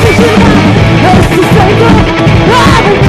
Fugir, esse sangue, abre